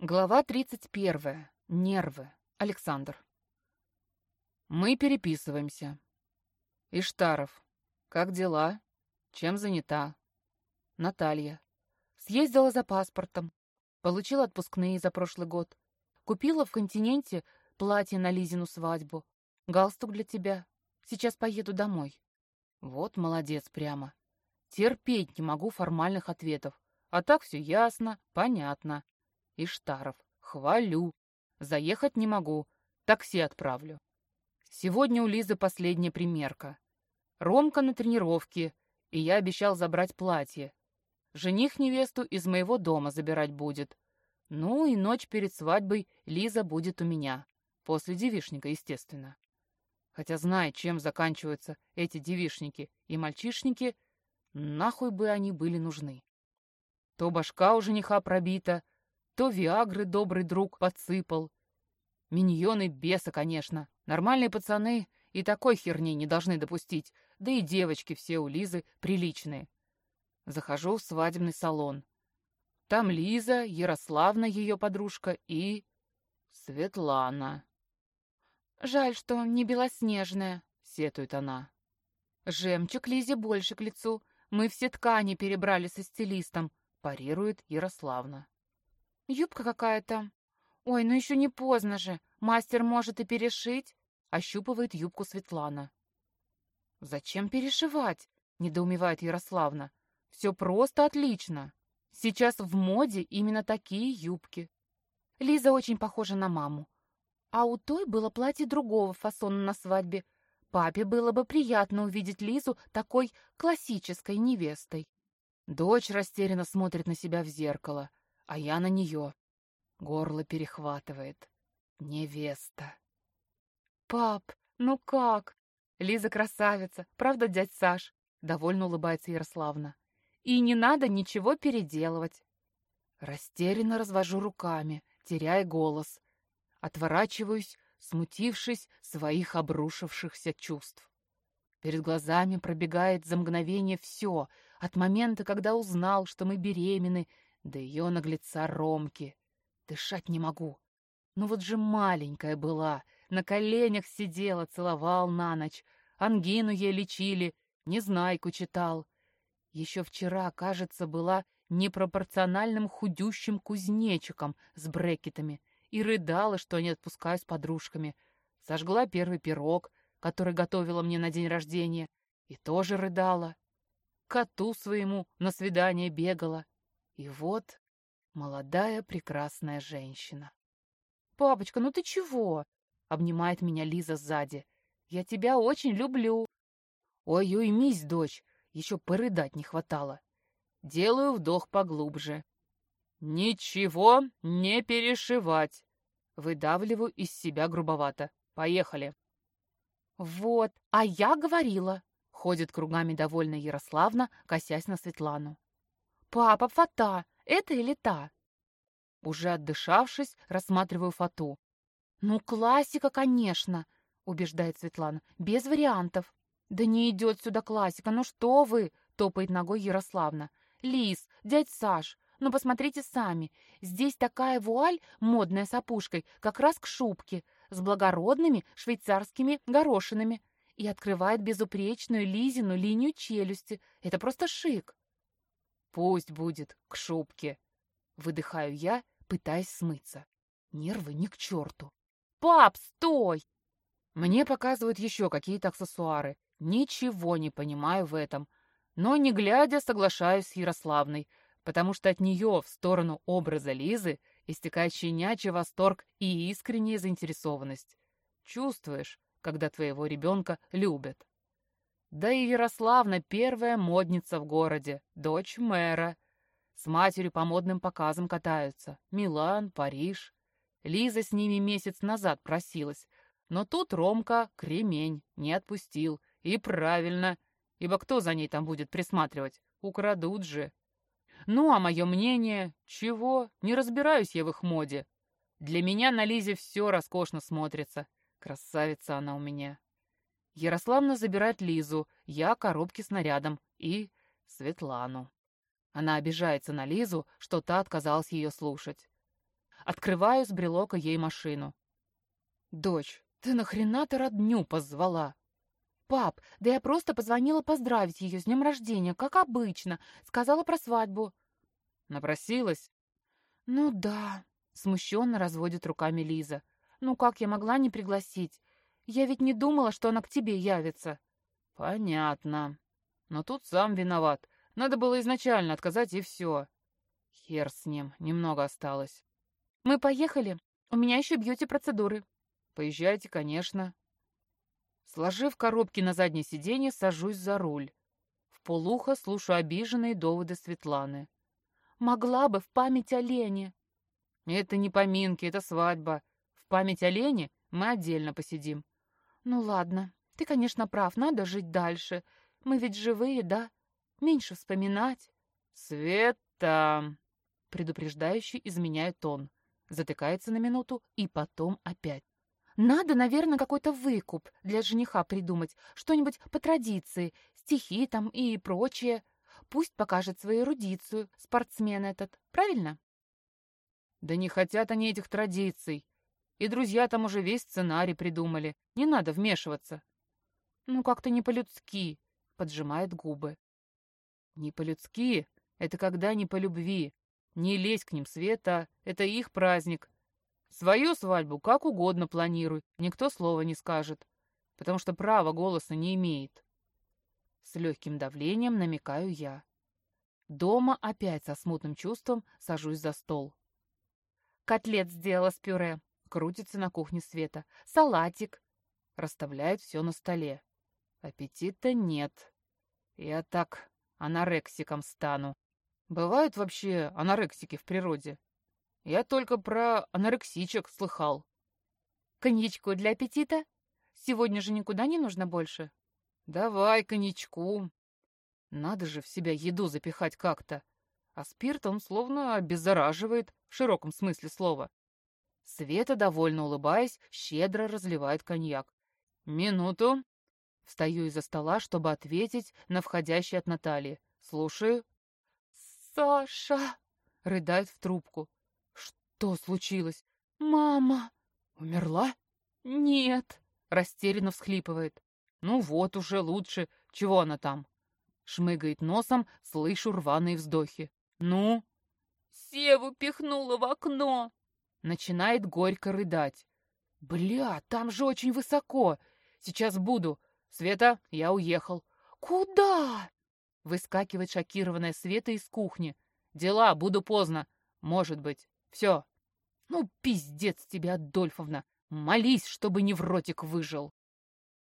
Глава 31. Нервы. Александр. Мы переписываемся. Иштаров. Как дела? Чем занята? Наталья. Съездила за паспортом. Получила отпускные за прошлый год. Купила в континенте платье на Лизину свадьбу. Галстук для тебя. Сейчас поеду домой. Вот молодец прямо. Терпеть не могу формальных ответов. А так все ясно, понятно. Иштаров. Хвалю. Заехать не могу. Такси отправлю. Сегодня у Лизы последняя примерка. Ромка на тренировке, и я обещал забрать платье. Жених невесту из моего дома забирать будет. Ну и ночь перед свадьбой Лиза будет у меня. После девишника, естественно. Хотя знай, чем заканчиваются эти девишники и мальчишники, нахуй бы они были нужны. То башка у жениха пробита, то Виагры добрый друг подсыпал. Миньоны беса, конечно. Нормальные пацаны и такой херни не должны допустить. Да и девочки все у Лизы приличные. Захожу в свадебный салон. Там Лиза, Ярославна, ее подружка, и... Светлана. «Жаль, что не белоснежная», — сетует она. «Жемчуг Лизе больше к лицу. Мы все ткани перебрали со стилистом», — парирует Ярославна. Юбка какая-то. Ой, ну еще не поздно же. Мастер может и перешить. Ощупывает юбку Светлана. Зачем перешивать? Недоумевает Ярославна. Все просто отлично. Сейчас в моде именно такие юбки. Лиза очень похожа на маму. А у той было платье другого фасона на свадьбе. Папе было бы приятно увидеть Лизу такой классической невестой. Дочь растерянно смотрит на себя в зеркало а я на нее. Горло перехватывает. Невеста. «Пап, ну как?» Лиза красавица, правда, дядь Саш? Довольно улыбается Ярославна. И не надо ничего переделывать. Растерянно развожу руками, теряя голос. Отворачиваюсь, смутившись своих обрушившихся чувств. Перед глазами пробегает за мгновение все, от момента, когда узнал, что мы беременны, да ее наглеца Ромки. Дышать не могу. Ну вот же маленькая была, на коленях сидела, целовал на ночь. Ангину ей лечили, незнайку читал. Еще вчера, кажется, была непропорциональным худющим кузнечиком с брекетами и рыдала, что не отпускаю с подружками. Сожгла первый пирог, который готовила мне на день рождения, и тоже рыдала. коту своему на свидание бегала. И вот молодая прекрасная женщина. «Папочка, ну ты чего?» — обнимает меня Лиза сзади. «Я тебя очень люблю». «Ой, уймись, дочь, еще порыдать не хватало». Делаю вдох поглубже. «Ничего не перешивать!» Выдавливаю из себя грубовато. «Поехали!» «Вот, а я говорила!» Ходит кругами довольная Ярославна, косясь на Светлану. «Папа, фата! Это или та?» Уже отдышавшись, рассматриваю фату. «Ну, классика, конечно!» — убеждает Светлана. «Без вариантов». «Да не идет сюда классика, ну что вы!» — топает ногой Ярославна. «Лис, дядь Саш, ну посмотрите сами. Здесь такая вуаль, модная с опушкой, как раз к шубке, с благородными швейцарскими горошинами. И открывает безупречную Лизину линию челюсти. Это просто шик. Пусть будет к шубке. Выдыхаю я, пытаясь смыться. Нервы ни к черту. «Пап, стой!» Мне показывают еще какие-то аксессуары. Ничего не понимаю в этом. Но, не глядя, соглашаюсь с Ярославной, потому что от нее в сторону образа Лизы истекает щенячий восторг и искренняя заинтересованность. Чувствуешь, когда твоего ребенка любят. Да и Ярославна первая модница в городе, дочь мэра. С матерью по модным показам катаются. Милан, Париж. Лиза с ними месяц назад просилась. Но тут Ромка кремень не отпустил. И правильно, ибо кто за ней там будет присматривать? Украдут же. Ну, а мое мнение, чего? Не разбираюсь я в их моде. Для меня на Лизе все роскошно смотрится. Красавица она у меня. Ярославна забирает Лизу, я коробки с нарядом и Светлану. Она обижается на Лизу, что та отказалась ее слушать. Открываю с брелока ей машину. «Дочь, ты нахрена ты родню позвала?» «Пап, да я просто позвонила поздравить ее с днем рождения, как обычно. Сказала про свадьбу». «Напросилась?» «Ну да», — смущенно разводит руками Лиза. «Ну как я могла не пригласить? Я ведь не думала, что она к тебе явится». «Понятно. Но тут сам виноват. Надо было изначально отказать, и все. Хер с ним, немного осталось». «Мы поехали. У меня еще бьюти-процедуры». «Поезжайте, конечно». Сложив коробки на заднее сиденье, сажусь за руль. В полухо слушаю обиженные доводы Светланы. Могла бы в память о Лене. Это не поминки, это свадьба. В память о Лене мы отдельно посидим. Ну ладно, ты, конечно, прав, надо жить дальше. Мы ведь живые, да? Меньше вспоминать. Света! Предупреждающий изменяет тон. Затыкается на минуту и потом опять. Надо, наверное, какой-то выкуп для жениха придумать. Что-нибудь по традиции, стихи там и прочее. Пусть покажет свою эрудицию, спортсмен этот. Правильно? Да не хотят они этих традиций. И друзья там уже весь сценарий придумали. Не надо вмешиваться. Ну, как-то не по-людски, поджимает губы. Не по-людски — это когда не по любви. Не лезь к ним, Света, это их праздник. Свою свадьбу как угодно планируй, никто слова не скажет, потому что права голоса не имеет. С легким давлением намекаю я. Дома опять со смутным чувством сажусь за стол. Котлет сделала с пюре. Крутится на кухне Света. Салатик. Расставляет все на столе. Аппетита нет. Я так анорексиком стану. Бывают вообще анорексики в природе? Я только про анорексичек слыхал. Коньячку для аппетита? Сегодня же никуда не нужно больше. Давай коньячку. Надо же в себя еду запихать как-то. А спирт он словно обеззараживает в широком смысле слова. Света, довольно улыбаясь, щедро разливает коньяк. «Минуту». Встаю из-за стола, чтобы ответить на входящий от Натальи. «Слушаю». «Саша!» — рыдает в трубку. «Что случилось?» «Мама!» «Умерла?» «Нет!» — растерянно всхлипывает. Ну вот уже лучше. Чего она там? Шмыгает носом, слышу рваные вздохи. Ну? Севу пихнула в окно. Начинает горько рыдать. Бля, там же очень высоко. Сейчас буду. Света, я уехал. Куда? Выскакивает шокированная Света из кухни. Дела, буду поздно. Может быть. Все. Ну, пиздец тебе, Адольфовна. Молись, чтобы не в ротик выжил.